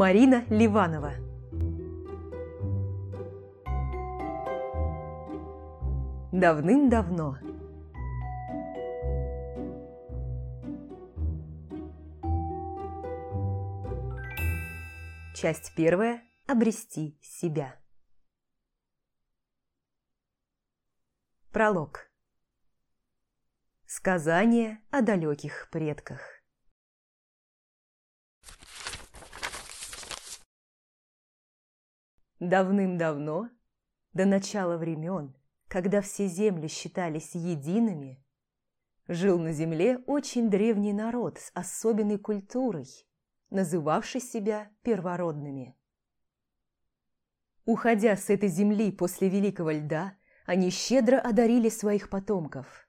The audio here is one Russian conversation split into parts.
Марина Ливанова Давным-давно Часть первая. Обрести себя. Пролог. Сказание о далеких предках. Давным-давно, до начала времен, когда все земли считались едиными, жил на земле очень древний народ с особенной культурой, называвший себя первородными. Уходя с этой земли после Великого Льда, они щедро одарили своих потомков.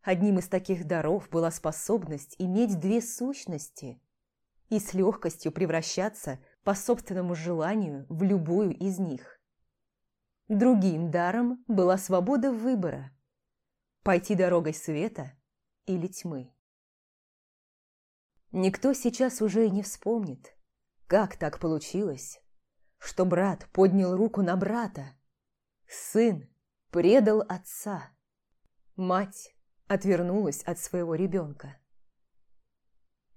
Одним из таких даров была способность иметь две сущности и с легкостью превращаться по собственному желанию в любую из них. Другим даром была свобода выбора – пойти дорогой света или тьмы. Никто сейчас уже и не вспомнит, как так получилось, что брат поднял руку на брата, сын предал отца. Мать отвернулась от своего ребенка.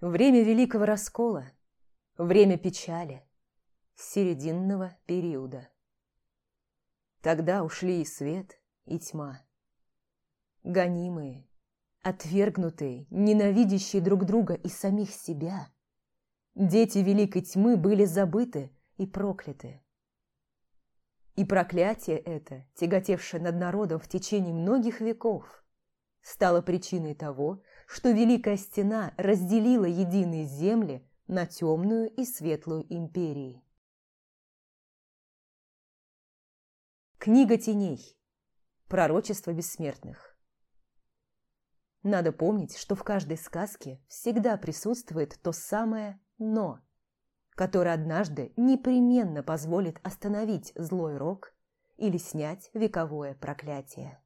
Время Великого Раскола, время печали, серединного периода. Тогда ушли и свет, и тьма. Гонимые, отвергнутые, ненавидящие друг друга и самих себя, дети Великой Тьмы были забыты и прокляты. И проклятие это, тяготевшее над народом в течение многих веков, стало причиной того, что Великая Стена разделила единые земли на темную и светлую империи. Книга теней. Пророчество бессмертных. Надо помнить, что в каждой сказке всегда присутствует то самое «но», который однажды непременно позволит остановить злой рок или снять вековое проклятие.